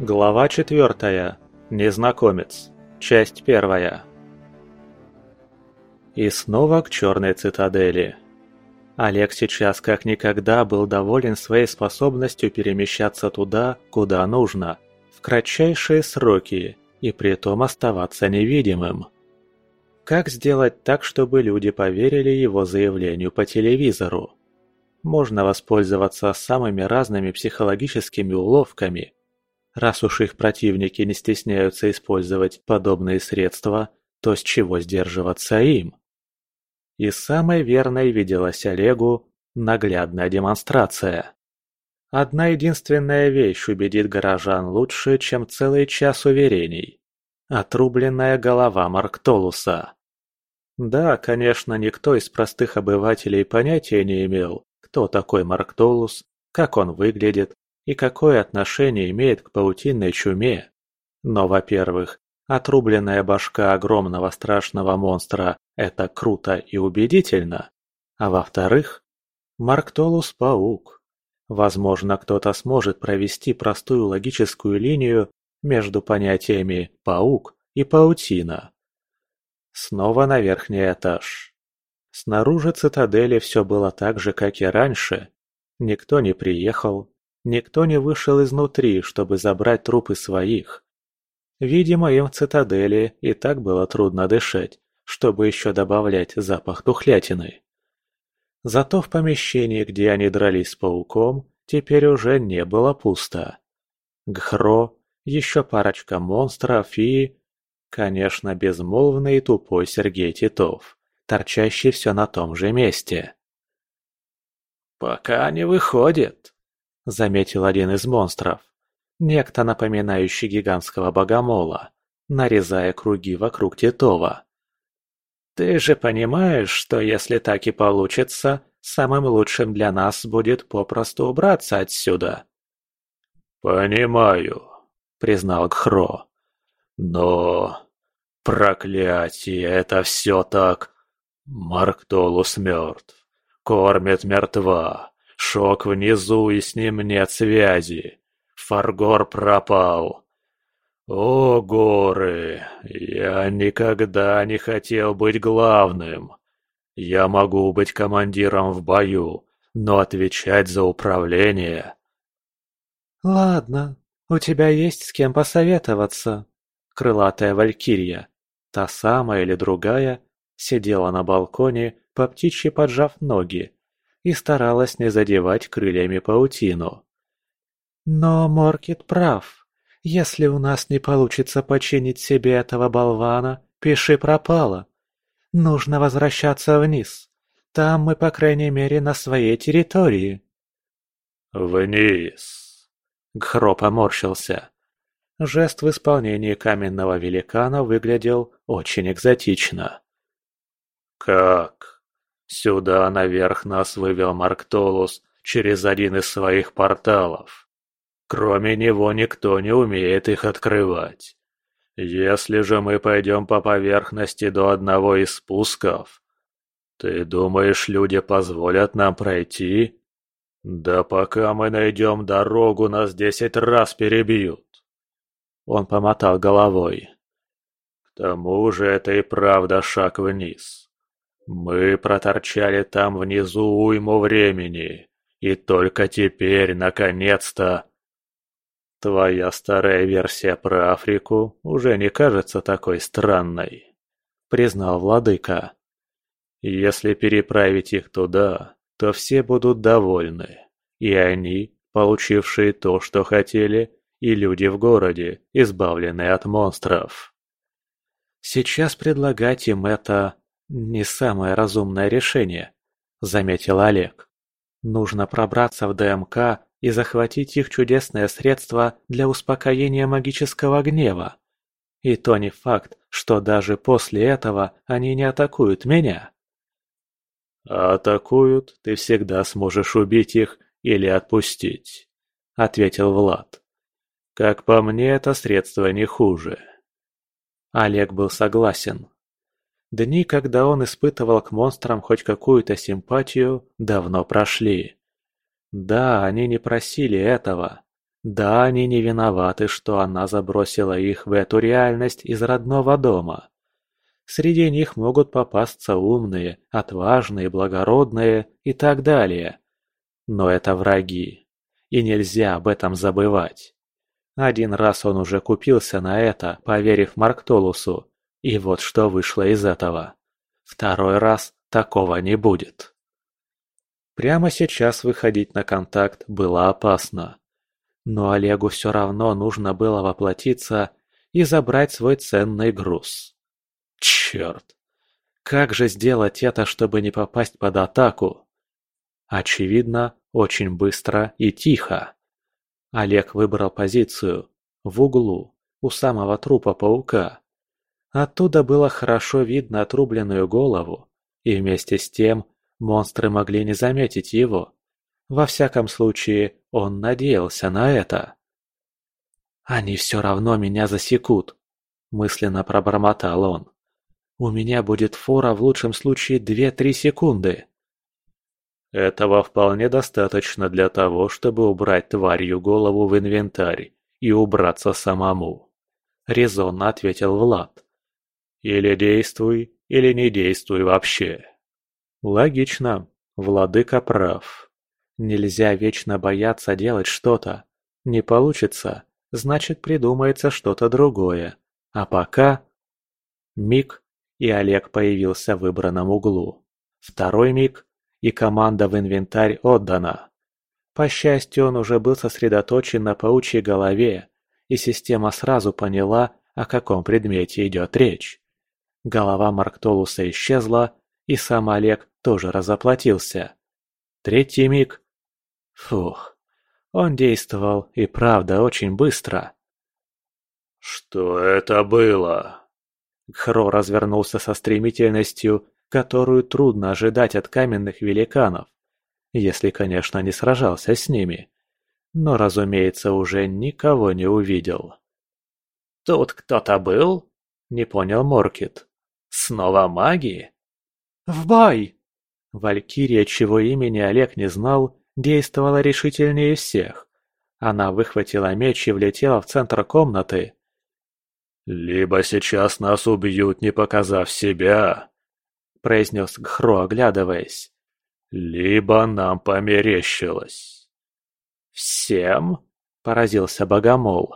Глава четвертая. Незнакомец. Часть первая. И снова к черной цитадели. Олег сейчас как никогда был доволен своей способностью перемещаться туда, куда нужно, в кратчайшие сроки, и при том оставаться невидимым. Как сделать так, чтобы люди поверили его заявлению по телевизору? Можно воспользоваться самыми разными психологическими уловками – Раз уж их противники не стесняются использовать подобные средства, то с чего сдерживаться им? И самой верной виделась Олегу наглядная демонстрация. Одна единственная вещь убедит горожан лучше, чем целый час уверений. Отрубленная голова Марктолуса. Да, конечно, никто из простых обывателей понятия не имел, кто такой Марктолус, как он выглядит, и какое отношение имеет к паутинной чуме. Но, во-первых, отрубленная башка огромного страшного монстра – это круто и убедительно. А во-вторых, Марктолус – паук. Возможно, кто-то сможет провести простую логическую линию между понятиями «паук» и «паутина». Снова на верхний этаж. Снаружи цитадели все было так же, как и раньше. Никто не приехал, Никто не вышел изнутри, чтобы забрать трупы своих. Видимо, им в цитадели и так было трудно дышать, чтобы еще добавлять запах тухлятины. Зато в помещении, где они дрались с пауком, теперь уже не было пусто. Гхро, еще парочка монстров и... Конечно, безмолвный и тупой Сергей Титов, торчащий все на том же месте. «Пока не выходит», – заметил один из монстров. Некто, напоминающий гигантского богомола, нарезая круги вокруг Титова. «Ты же понимаешь, что если так и получится, самым лучшим для нас будет попросту убраться отсюда?» «Понимаю», — признал Кхро. «Но... проклятие, это все так... Марктолус мертв, кормит мертва, Шок внизу, и с ним нет связи. Фаргор пропал. О, горы! Я никогда не хотел быть главным. Я могу быть командиром в бою, но отвечать за управление... Ладно, у тебя есть с кем посоветоваться. Крылатая валькирия, та самая или другая, сидела на балконе, по птичьи поджав ноги, и старалась не задевать крыльями паутину. «Но Моркет прав. Если у нас не получится починить себе этого болвана, пиши пропало. Нужно возвращаться вниз. Там мы, по крайней мере, на своей территории». «Вниз!» Гхро поморщился. Жест в исполнении каменного великана выглядел очень экзотично. «Как?» Сюда наверх нас вывел Марктолус через один из своих порталов. Кроме него никто не умеет их открывать. Если же мы пойдем по поверхности до одного из спусков, ты думаешь, люди позволят нам пройти? Да пока мы найдем дорогу, нас десять раз перебьют. Он помотал головой. К тому же это и правда шаг вниз. Мы проторчали там внизу уйму времени, и только теперь, наконец-то... Твоя старая версия про Африку уже не кажется такой странной, признал владыка. Если переправить их туда, то все будут довольны, и они, получившие то, что хотели, и люди в городе, избавленные от монстров. Сейчас предлагать им это «Не самое разумное решение», — заметил Олег. «Нужно пробраться в ДМК и захватить их чудесное средство для успокоения магического гнева. И то не факт, что даже после этого они не атакуют меня». «А атакуют, ты всегда сможешь убить их или отпустить», — ответил Влад. «Как по мне, это средство не хуже». Олег был согласен. Дни, когда он испытывал к монстрам хоть какую-то симпатию, давно прошли. Да, они не просили этого. Да, они не виноваты, что она забросила их в эту реальность из родного дома. Среди них могут попасться умные, отважные, благородные и так далее. Но это враги, и нельзя об этом забывать. Один раз он уже купился на это, поверив Марктолусу, и вот что вышло из этого. Второй раз такого не будет. Прямо сейчас выходить на контакт было опасно. Но Олегу все равно нужно было воплотиться и забрать свой ценный груз. Черт! Как же сделать это, чтобы не попасть под атаку? Очевидно, очень быстро и тихо. Олег выбрал позицию в углу, у самого трупа паука. Оттуда было хорошо видно отрубленную голову, и вместе с тем монстры могли не заметить его. Во всяком случае, он надеялся на это. «Они все равно меня засекут», – мысленно пробормотал он. «У меня будет фора в лучшем случае две-три секунды». Этого вполне достаточно для того, чтобы убрать тварью голову в инвентарь и убраться самому. Резонно ответил Влад. Или действуй, или не действуй вообще. Логично. Владыка прав. Нельзя вечно бояться делать что-то. Не получится, значит придумается что-то другое. А пока... Миг, и Олег появился в выбранном углу. Второй миг, и команда в инвентарь отдана. По счастью, он уже был сосредоточен на паучьей голове, и система сразу поняла, о каком предмете идет речь. Голова Марктолуса исчезла, и сам Олег тоже разоплатился. Третий миг. Фух, он действовал и правда очень быстро. «Что это было?» Хро развернулся со стремительностью, которую трудно ожидать от каменных великанов, если, конечно, не сражался с ними. Но, разумеется, уже никого не увидел. «Тут кто-то был?» – не понял Моркет. «Снова маги?» «В бой!» Валькирия, чего имени Олег не знал, действовала решительнее всех. Она выхватила меч и влетела в центр комнаты. «Либо сейчас нас убьют, не показав себя, – произнес Гхро, оглядываясь. «Либо нам померещилось». «Всем?» – поразился Богомол.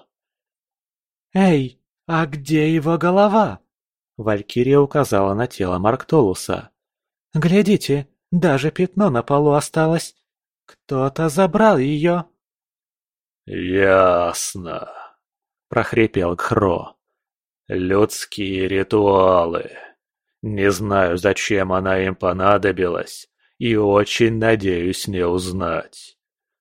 «Эй, а где его голова?» Валькирия указала на тело Марктолуса. «Глядите, даже пятно на полу осталось. Кто-то забрал ее». «Ясно», – прохрипел Гхро. «Людские ритуалы». Не знаю, зачем она им понадобилась, и очень надеюсь не узнать.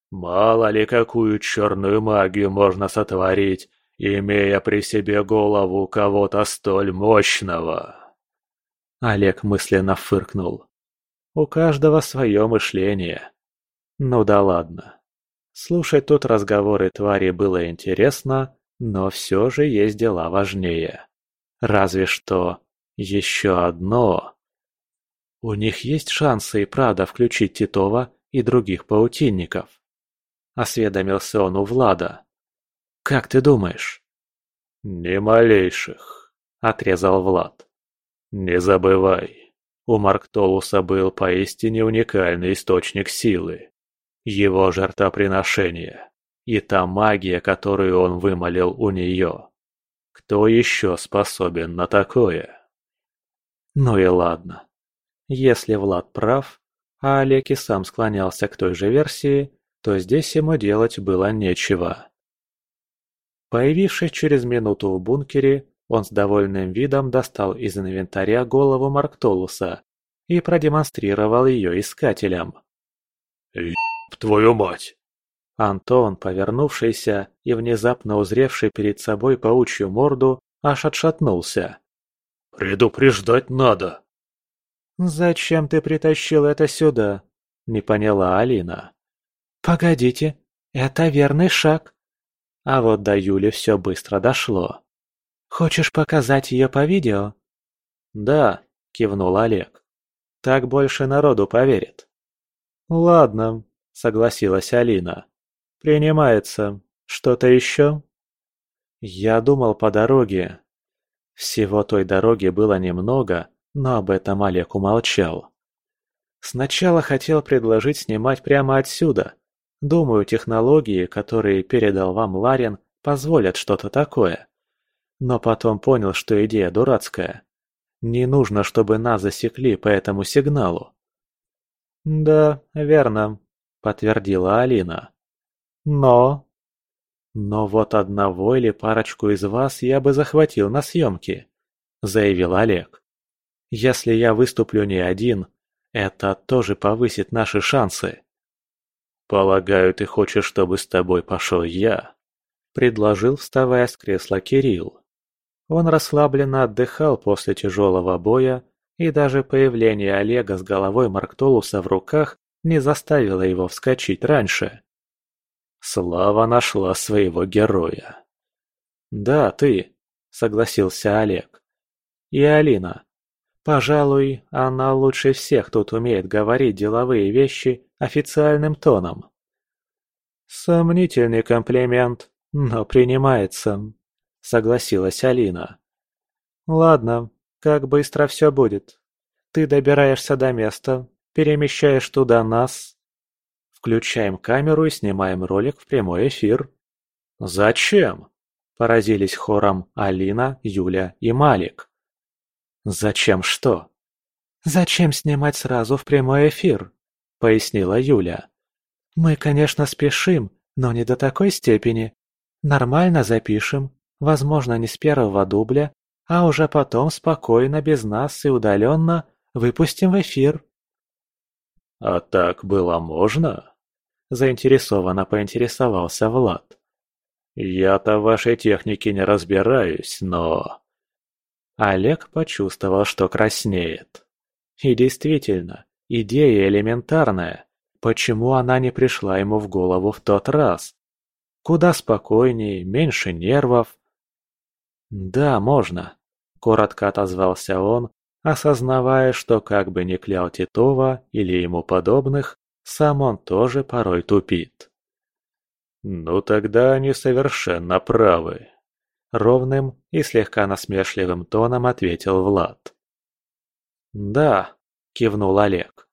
Мало ли какую черную магию можно сотворить, имея при себе голову кого-то столь мощного. Олег мысленно фыркнул. У каждого свое мышление. Ну да ладно. Слушать тут разговоры твари было интересно, но все же есть дела важнее. Разве что еще одно. У них есть шансы и правда включить Титова и других паутинников. Осведомился он у Влада. Как ты думаешь? Ни малейших, отрезал Влад. Не забывай, у Марктолуса был поистине уникальный источник силы. Его жертвоприношение и та магия, которую он вымолил у нее. Кто еще способен на такое? Ну и ладно. Если Влад прав, а Олег и сам склонялся к той же версии, то здесь ему делать было нечего. Появившись через минуту в бункере, он с довольным видом достал из инвентаря голову Марктолуса и продемонстрировал ее искателям. «Еб твою мать!» Антон, повернувшийся и внезапно узревший перед собой паучью морду, аж отшатнулся. «Предупреждать надо!» «Зачем ты притащил это сюда?» – не поняла Алина. «Погодите, это верный шаг». А вот до Юли все быстро дошло. «Хочешь показать ее по видео?» «Да», – кивнул Олег. «Так больше народу поверит». «Ладно», – согласилась Алина. «Принимается. Что-то еще?» Я думал по дороге. Всего той дороги было немного, но об этом Олег умолчал. Сначала хотел предложить снимать прямо отсюда. Думаю, технологии, которые передал вам Ларин, позволят что-то такое. Но потом понял, что идея дурацкая. Не нужно, чтобы нас засекли по этому сигналу. «Да, верно», — подтвердила Алина. «Но...» «Но вот одного или парочку из вас я бы захватил на съемки», — заявил Олег. «Если я выступлю не один, это тоже повысит наши шансы». «Полагаю, ты хочешь, чтобы с тобой пошел я?» — предложил, вставая с кресла Кирилл. Он расслабленно отдыхал после тяжелого боя, и даже появление Олега с головой Марктолуса в руках не заставило его вскочить раньше. Слава нашла своего героя. «Да, ты», — согласился Олег. «И Алина. Пожалуй, она лучше всех тут умеет говорить деловые вещи официальным тоном». «Сомнительный комплимент, но принимается», — согласилась Алина. «Ладно, как быстро все будет. Ты добираешься до места, перемещаешь туда нас, Включаем камеру и снимаем ролик в прямой эфир. «Зачем?» – поразились хором Алина, Юля и Малик. «Зачем что?» «Зачем снимать сразу в прямой эфир?» – пояснила Юля. «Мы, конечно, спешим, но не до такой степени. Нормально запишем, возможно, не с первого дубля, а уже потом спокойно, без нас и удаленно выпустим в эфир». «А так было можно?» Заинтересованно поинтересовался Влад. «Я-то в вашей технике не разбираюсь, но...» Олег почувствовал, что краснеет. И действительно, идея элементарная. Почему она не пришла ему в голову в тот раз? Куда спокойнее, меньше нервов. «Да, можно», — коротко отозвался он, осознавая, что как бы ни клял Титова или ему подобных, сам он тоже порой тупит. «Ну тогда они совершенно правы», — ровным и слегка насмешливым тоном ответил Влад. «Да», — кивнул Олег.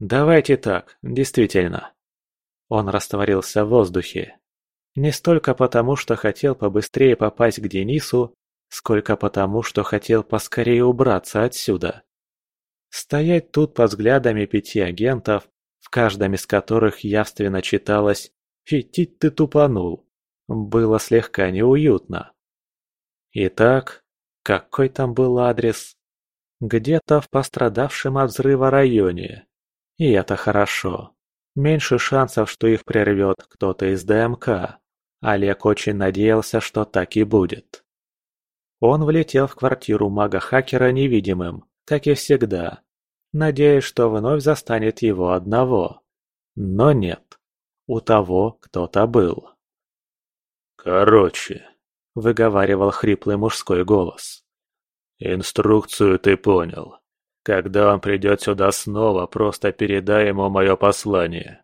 «Давайте так, действительно». Он растворился в воздухе. Не столько потому, что хотел побыстрее попасть к Денису, сколько потому, что хотел поскорее убраться отсюда. Стоять тут под взглядами пяти агентов, в каждом из которых явственно читалось «Фетить ты тупанул», было слегка неуютно. Итак, какой там был адрес? Где-то в пострадавшем от взрыва районе. И это хорошо. Меньше шансов, что их прервет кто-то из ДМК. Олег очень надеялся, что так и будет. Он влетел в квартиру мага-хакера невидимым, как и всегда, надеясь, что вновь застанет его одного. Но нет, у того кто-то был. «Короче», — выговаривал хриплый мужской голос. «Инструкцию ты понял. Когда он придет сюда снова, просто передай ему мое послание.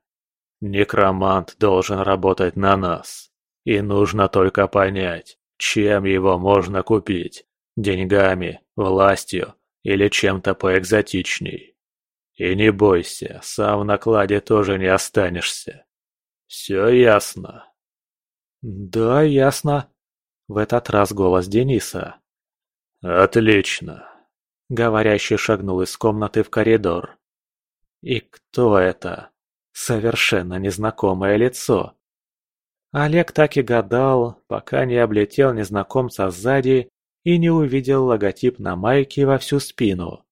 Некромант должен работать на нас. И нужно только понять, чем его можно купить. Деньгами, властью или чем-то поэкзотичней. И не бойся, сам в накладе тоже не останешься. Все ясно?» «Да, ясно». В этот раз голос Дениса. «Отлично». Говорящий шагнул из комнаты в коридор. «И кто это?» Совершенно незнакомое лицо. Олег так и гадал, пока не облетел незнакомца сзади и не увидел логотип на майке во всю спину.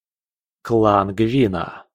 Клан Гвина.